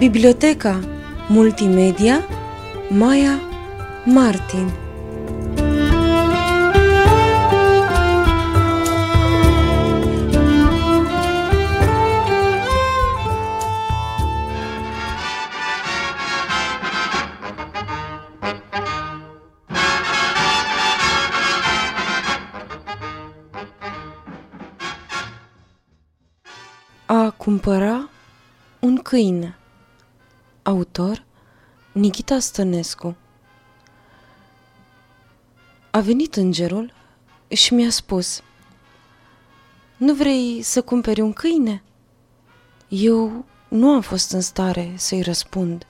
Biblioteca Multimedia Maya Martin. A cumpăra un câine Autor Nikita Stănescu A venit îngerul și mi-a spus Nu vrei să cumperi un câine? Eu nu am fost în stare să-i răspund.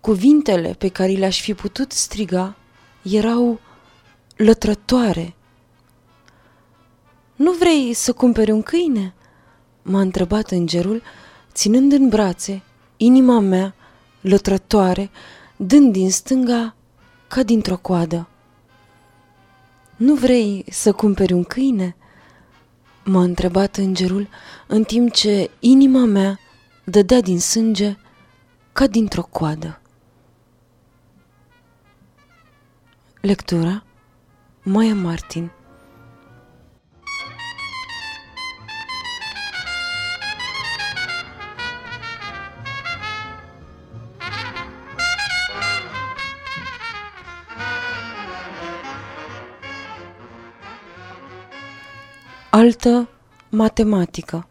Cuvintele pe care le-aș fi putut striga erau lătrătoare. Nu vrei să cumperi un câine? m-a întrebat îngerul, ținând în brațe inima mea lătrătoare, dând din stânga ca dintr-o coadă. Nu vrei să cumperi un câine?" m-a întrebat îngerul, în timp ce inima mea dădea din sânge ca dintr-o coadă. Lectura Maya Martin Altă matematică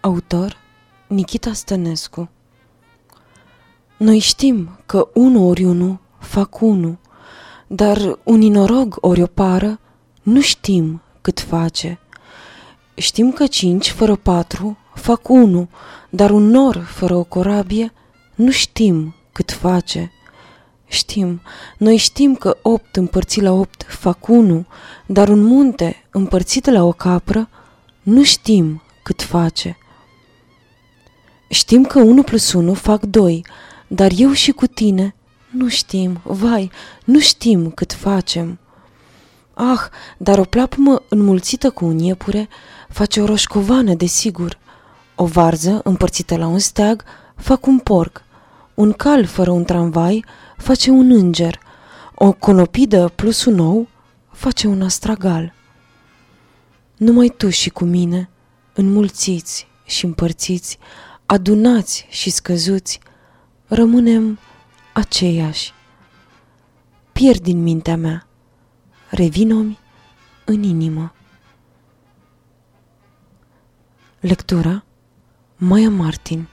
Autor Nikita Stănescu Noi știm că unu ori unu fac unu, dar un inorog ori o pară nu știm cât face. Știm că cinci fără patru fac unu, dar un nor fără o corabie nu știm cât face. Știm, noi știm că opt împărțit la opt fac unu, dar un munte împărțit la o capră nu știm cât face. Știm că unu plus unu fac doi, dar eu și cu tine nu știm, vai, nu știm cât facem. Ah, dar o plapumă înmulțită cu un iepure face o roșcovană, desigur. O varză împărțită la un steag fac un porc. Un cal fără un tramvai face un înger, o conopidă plus un ou face un astragal. Numai tu și cu mine, înmulțiți și împărțiți, adunați și scăzuți, rămânem aceiași. Pierd din mintea mea, revinomi în inimă. Lectura Maya Martin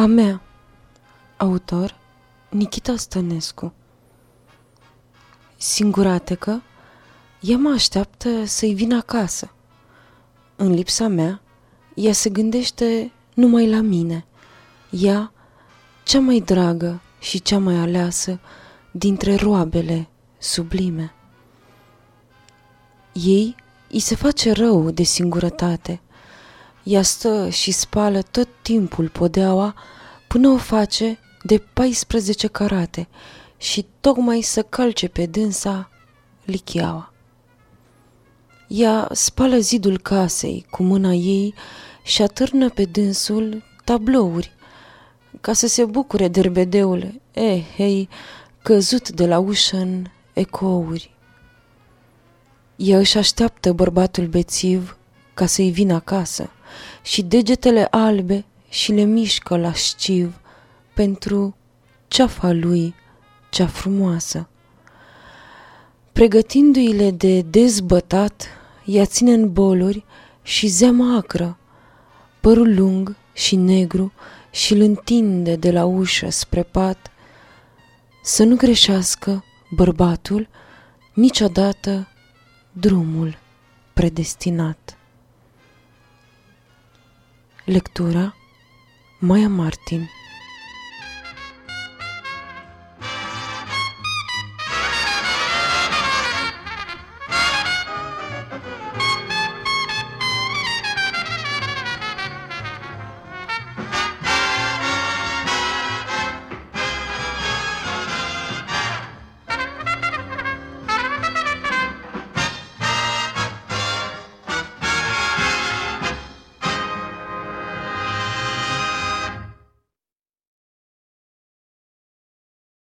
A mea Autor Nikita Stănescu Singuratecă, ea mă așteaptă să-i vin acasă. În lipsa mea, ea se gândește numai la mine. Ea, cea mai dragă și cea mai aleasă dintre roabele sublime. Ei îi se face rău de singurătate – ea stă și spală tot timpul podeaua până o face de 14 carate și tocmai să calce pe dânsa lichiaua. Ea spală zidul casei cu mâna ei și atârnă pe dânsul tablouri ca să se bucure derbedeul, eh, hei, căzut de la ușă în ecouri. Ea își așteaptă bărbatul bețiv ca să-i vină acasă și degetele albe și le mișcă lasciv pentru ceafa lui cea frumoasă. Pregătindu-i-le de dezbătat, ea ține în boluri și zeamă acră, părul lung și negru și îl întinde de la ușă spre pat, să nu greșească bărbatul niciodată drumul predestinat. Lectura Maya Martin